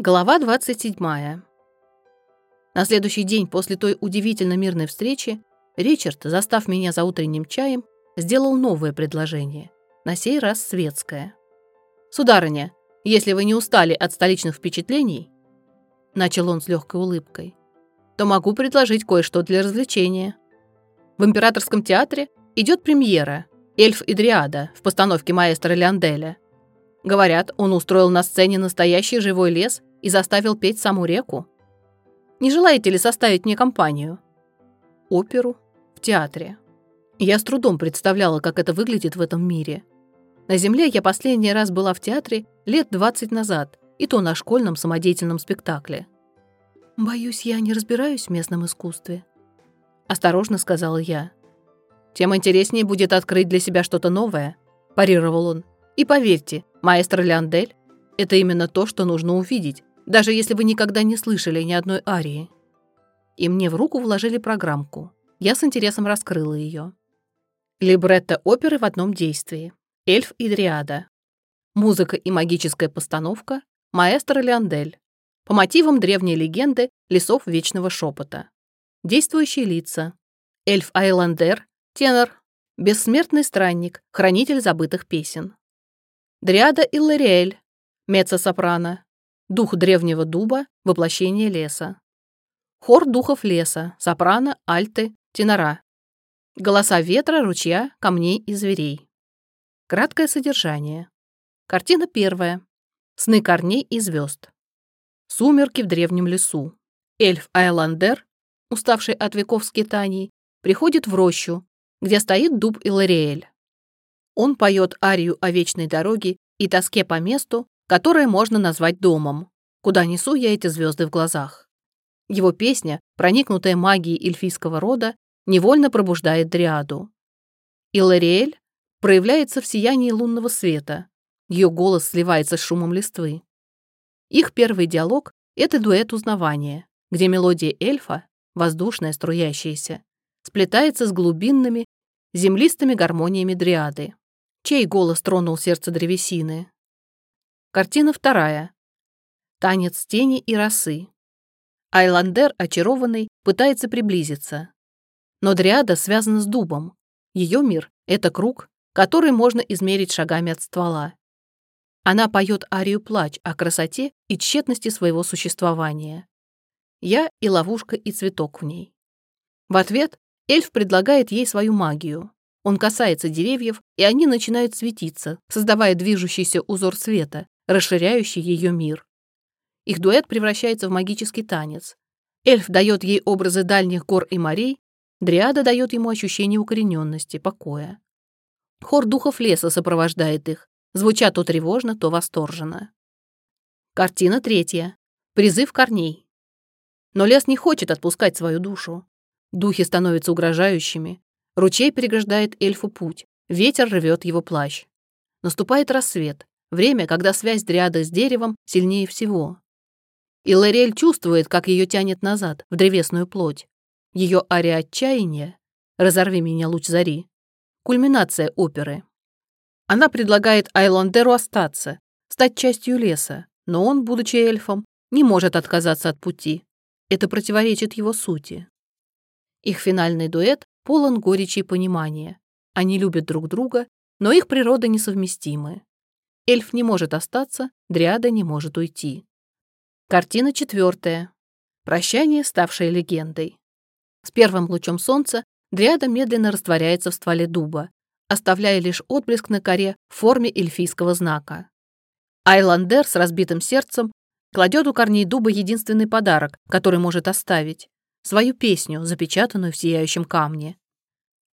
Глава 27. На следующий день после той удивительно мирной встречи Ричард, застав меня за утренним чаем, сделал новое предложение, на сей раз светское. «Сударыня, если вы не устали от столичных впечатлений, — начал он с легкой улыбкой, — то могу предложить кое-что для развлечения. В Императорском театре идет премьера «Эльф и Дриада» в постановке маэстро Леонделя. Говорят, он устроил на сцене настоящий живой лес и заставил петь саму реку. Не желаете ли составить мне компанию? Оперу в театре. Я с трудом представляла, как это выглядит в этом мире. На Земле я последний раз была в театре лет 20 назад, и то на школьном самодеятельном спектакле. «Боюсь, я не разбираюсь в местном искусстве», — осторожно сказала я. «Тем интереснее будет открыть для себя что-то новое», — парировал он. «И поверьте, маэстро Леондель — это именно то, что нужно увидеть, даже если вы никогда не слышали ни одной арии. И мне в руку вложили программку. Я с интересом раскрыла ее. Либретто оперы в одном действии. Эльф и Дриада. Музыка и магическая постановка. Маэстро Леондель. По мотивам древней легенды лесов вечного шепота. Действующие лица. Эльф Айландер, тенор. Бессмертный странник, хранитель забытых песен. Дриада Иллариэль, меццо-сопрано, дух древнего дуба, воплощение леса. Хор духов леса, сопрано, альты, тенора. Голоса ветра, ручья, камней и зверей. Краткое содержание. Картина первая. Сны корней и звезд. Сумерки в древнем лесу. Эльф Айландер, уставший от веков скитаний, приходит в рощу, где стоит дуб Илариэль. Он поет арию о вечной дороге и тоске по месту, которое можно назвать домом, куда несу я эти звезды в глазах. Его песня, проникнутая магией эльфийского рода, невольно пробуждает дриаду. Илариэль проявляется в сиянии лунного света. Ее голос сливается с шумом листвы. Их первый диалог — это дуэт узнавания, где мелодия эльфа, воздушная, струящаяся, сплетается с глубинными, землистыми гармониями дриады. Чей голос тронул сердце древесины? Картина вторая. Танец тени и росы. Айландер, очарованный, пытается приблизиться. Но дриада связана с дубом. Ее мир — это круг, который можно измерить шагами от ствола. Она поет арию плач о красоте и тщетности своего существования. Я и ловушка, и цветок в ней. В ответ эльф предлагает ей свою магию. Он касается деревьев, и они начинают светиться, создавая движущийся узор света, расширяющий ее мир. Их дуэт превращается в магический танец. Эльф дает ей образы дальних гор и морей, Дриада дает ему ощущение укорененности, покоя. Хор духов леса сопровождает их, звуча то тревожно, то восторженно. Картина третья. Призыв корней. Но лес не хочет отпускать свою душу. Духи становятся угрожающими. Ручей переграждает эльфу путь. Ветер рвет его плащ. Наступает рассвет. Время, когда связь дриады с деревом сильнее всего. И Лорель чувствует, как ее тянет назад, в древесную плоть. Ее ария отчаяния «Разорви меня, луч зари» кульминация оперы. Она предлагает Айландеру остаться, стать частью леса, но он, будучи эльфом, не может отказаться от пути. Это противоречит его сути. Их финальный дуэт полон горечи и понимания. Они любят друг друга, но их природы несовместимы. Эльф не может остаться, Дриада не может уйти. Картина четвертая. Прощание, ставшее легендой. С первым лучом солнца Дриада медленно растворяется в стволе дуба, оставляя лишь отблеск на коре в форме эльфийского знака. Айландер с разбитым сердцем кладет у корней дуба единственный подарок, который может оставить — свою песню, запечатанную в сияющем камне.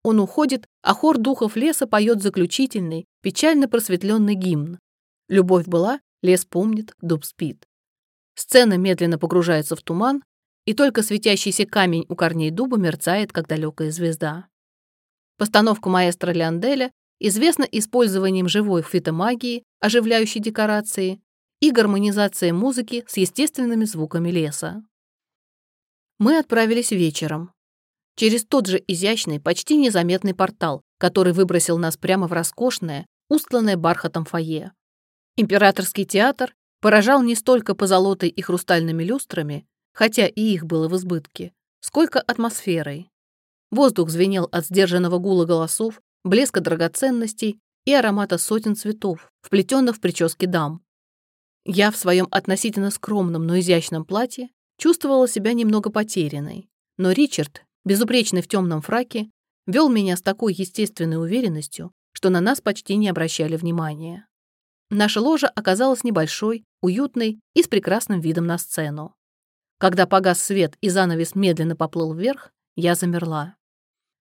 Он уходит, а хор духов леса поет заключительный, печально просветленный гимн. Любовь была, лес помнит, дуб спит. Сцена медленно погружается в туман, и только светящийся камень у корней дуба мерцает, как далекая звезда. Постановка маэстро Леонделя известна использованием живой фитомагии, оживляющей декорации, и гармонизацией музыки с естественными звуками леса. Мы отправились вечером через тот же изящный, почти незаметный портал, который выбросил нас прямо в роскошное, устланное бархатом фойе. Императорский театр поражал не столько позолотой и хрустальными люстрами, хотя и их было в избытке, сколько атмосферой. Воздух звенел от сдержанного гула голосов, блеска драгоценностей и аромата сотен цветов, вплетенных в прически дам. Я в своем относительно скромном, но изящном платье чувствовала себя немного потерянной, но Ричард, безупречный в темном фраке, вел меня с такой естественной уверенностью, что на нас почти не обращали внимания. Наша ложа оказалась небольшой, уютной и с прекрасным видом на сцену. Когда погас свет и занавес медленно поплыл вверх, я замерла.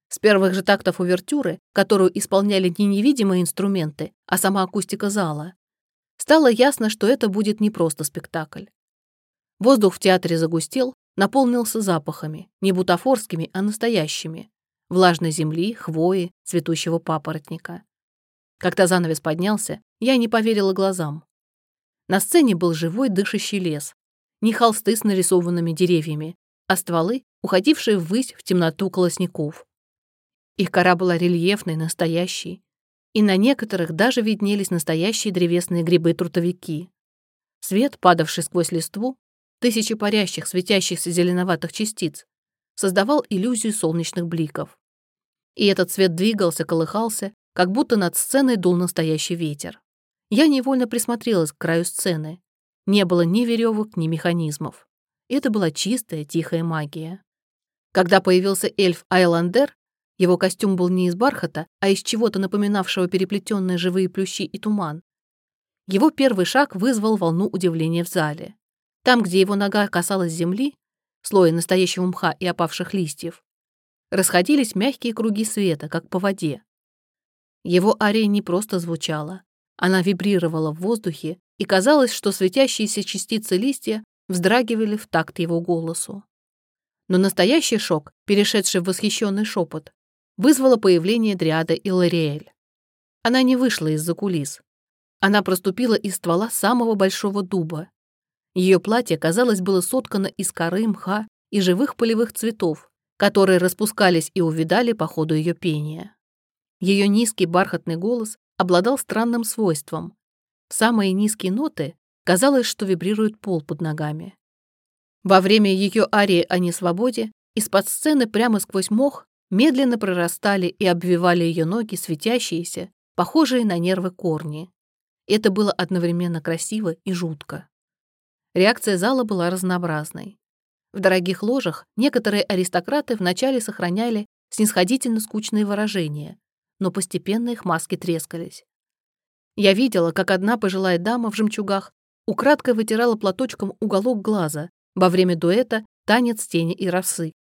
С первых же тактов увертюры, которую исполняли не невидимые инструменты, а сама акустика зала, стало ясно, что это будет не просто спектакль. Воздух в театре загустел, наполнился запахами, не бутафорскими, а настоящими, влажной земли, хвои, цветущего папоротника. Когда занавес поднялся, я не поверила глазам. На сцене был живой дышащий лес. Не холсты с нарисованными деревьями, а стволы, уходившие ввысь в темноту колосников. Их кора была рельефной, настоящей, и на некоторых даже виднелись настоящие древесные грибы-трутовики. Свет, падавший сквозь листву, тысячи парящих, светящихся зеленоватых частиц, создавал иллюзию солнечных бликов. И этот цвет двигался, колыхался, как будто над сценой дул настоящий ветер. Я невольно присмотрелась к краю сцены. Не было ни веревок, ни механизмов. Это была чистая, тихая магия. Когда появился эльф Айландер, его костюм был не из бархата, а из чего-то напоминавшего переплетенные живые плющи и туман. Его первый шаг вызвал волну удивления в зале. Там, где его нога касалась земли, слоя настоящего мха и опавших листьев, расходились мягкие круги света, как по воде. Его ария не просто звучала, она вибрировала в воздухе, и казалось, что светящиеся частицы листья вздрагивали в такт его голосу. Но настоящий шок, перешедший в восхищенный шепот, вызвало появление Дриада Илариэль. Она не вышла из-за кулис. Она проступила из ствола самого большого дуба. Ее платье, казалось, было соткано из коры, мха и живых полевых цветов, которые распускались и увидали по ходу ее пения. Ее низкий бархатный голос обладал странным свойством. В самые низкие ноты казалось, что вибрирует пол под ногами. Во время ее арии о несвободе из-под сцены прямо сквозь мох медленно прорастали и обвивали ее ноги светящиеся, похожие на нервы корни. Это было одновременно красиво и жутко. Реакция зала была разнообразной. В дорогих ложах некоторые аристократы вначале сохраняли снисходительно скучные выражения, но постепенно их маски трескались. Я видела, как одна пожилая дама в жемчугах украдкой вытирала платочком уголок глаза во время дуэта «Танец тени и росы».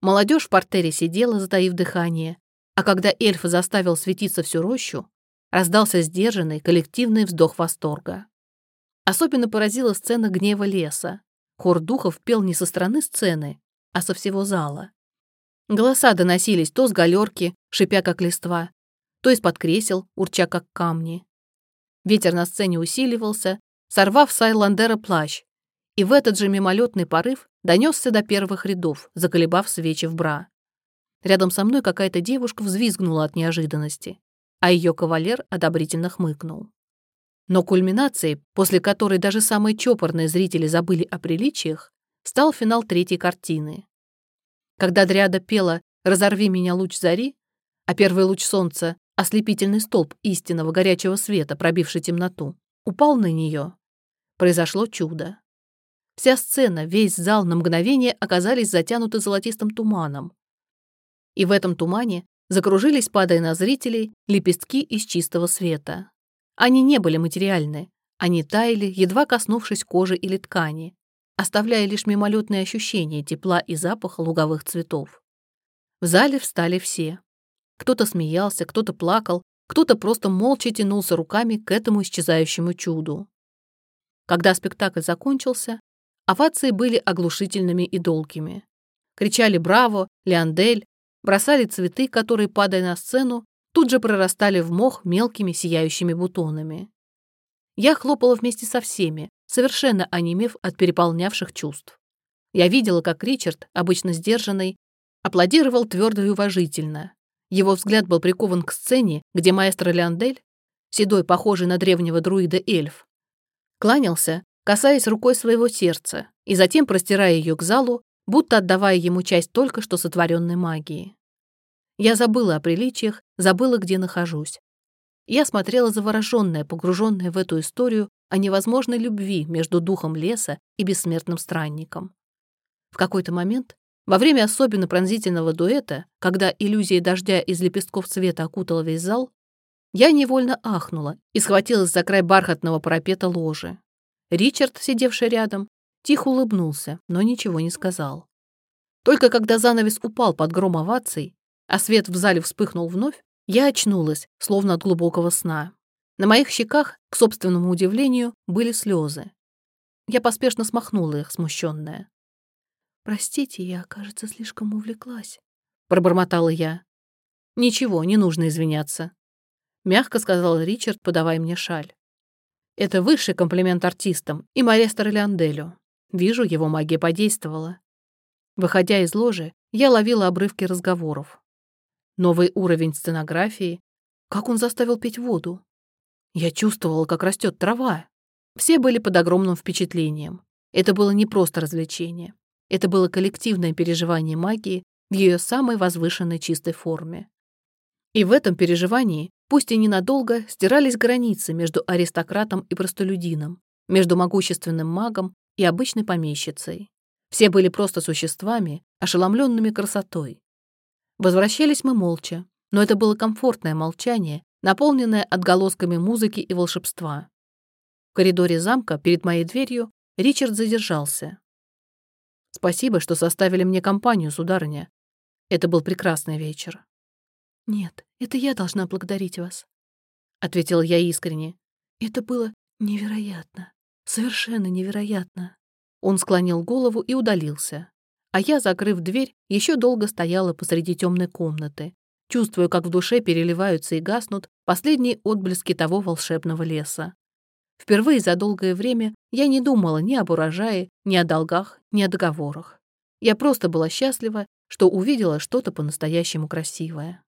Молодежь в портере сидела, затаив дыхание, а когда эльф заставил светиться всю рощу, раздался сдержанный коллективный вздох восторга. Особенно поразила сцена гнева леса. Хор духов пел не со стороны сцены, а со всего зала. Голоса доносились то с галерки, шипя как листва, то из-под кресел, урча как камни. Ветер на сцене усиливался, сорвав с Айландера плащ, и в этот же мимолетный порыв донесся до первых рядов, заколебав свечи в бра. Рядом со мной какая-то девушка взвизгнула от неожиданности, а ее кавалер одобрительно хмыкнул. Но кульминацией, после которой даже самые чопорные зрители забыли о приличиях, стал финал третьей картины. Когда Дриада пела «Разорви меня луч зари», а первый луч солнца, ослепительный столб истинного горячего света, пробивший темноту, упал на нее, произошло чудо. Вся сцена, весь зал на мгновение оказались затянуты золотистым туманом. И в этом тумане закружились, падая на зрителей, лепестки из чистого света. Они не были материальны, они таяли, едва коснувшись кожи или ткани, оставляя лишь мимолетные ощущения тепла и запаха луговых цветов. В зале встали все. Кто-то смеялся, кто-то плакал, кто-то просто молча тянулся руками к этому исчезающему чуду. Когда спектакль закончился, овации были оглушительными и долгими. Кричали «Браво!», «Леандель!», бросали цветы, которые, падая на сцену, тут же прорастали в мох мелкими сияющими бутонами. Я хлопала вместе со всеми, совершенно онемев от переполнявших чувств. Я видела, как Ричард, обычно сдержанный, аплодировал твердо и уважительно. Его взгляд был прикован к сцене, где маэстро Леандель, седой, похожий на древнего друида эльф, Кланялся, касаясь рукой своего сердца, и затем простирая ее к залу, будто отдавая ему часть только что сотворенной магии. Я забыла о приличиях, забыла, где нахожусь. Я смотрела завороженная, погруженная в эту историю о невозможной любви между духом леса и бессмертным странником. В какой-то момент, во время особенно пронзительного дуэта, когда иллюзия дождя из лепестков света окутала весь зал, я невольно ахнула и схватилась за край бархатного парапета ложи. Ричард, сидевший рядом, тихо улыбнулся, но ничего не сказал. Только когда занавес упал под гром оваций, а свет в зале вспыхнул вновь, я очнулась, словно от глубокого сна. На моих щеках, к собственному удивлению, были слезы. Я поспешно смахнула их, смущенная. «Простите, я, кажется, слишком увлеклась», — пробормотала я. «Ничего, не нужно извиняться», — мягко сказал Ричард, подавая мне шаль. «Это высший комплимент артистам и Марестер Леонделю. Вижу, его магия подействовала». Выходя из ложи, я ловила обрывки разговоров. Новый уровень сценографии. Как он заставил пить воду? Я чувствовала, как растет трава. Все были под огромным впечатлением. Это было не просто развлечение. Это было коллективное переживание магии в ее самой возвышенной чистой форме. И в этом переживании, пусть и ненадолго, стирались границы между аристократом и простолюдином, между могущественным магом и обычной помещицей. Все были просто существами, ошеломленными красотой, Возвращались мы молча, но это было комфортное молчание, наполненное отголосками музыки и волшебства. В коридоре замка, перед моей дверью, Ричард задержался. «Спасибо, что составили мне компанию, сударыня. Это был прекрасный вечер». «Нет, это я должна благодарить вас», — ответила я искренне. «Это было невероятно, совершенно невероятно». Он склонил голову и удалился а я, закрыв дверь, еще долго стояла посреди темной комнаты, чувствуя, как в душе переливаются и гаснут последние отблески того волшебного леса. Впервые за долгое время я не думала ни об урожае, ни о долгах, ни о договорах. Я просто была счастлива, что увидела что-то по-настоящему красивое.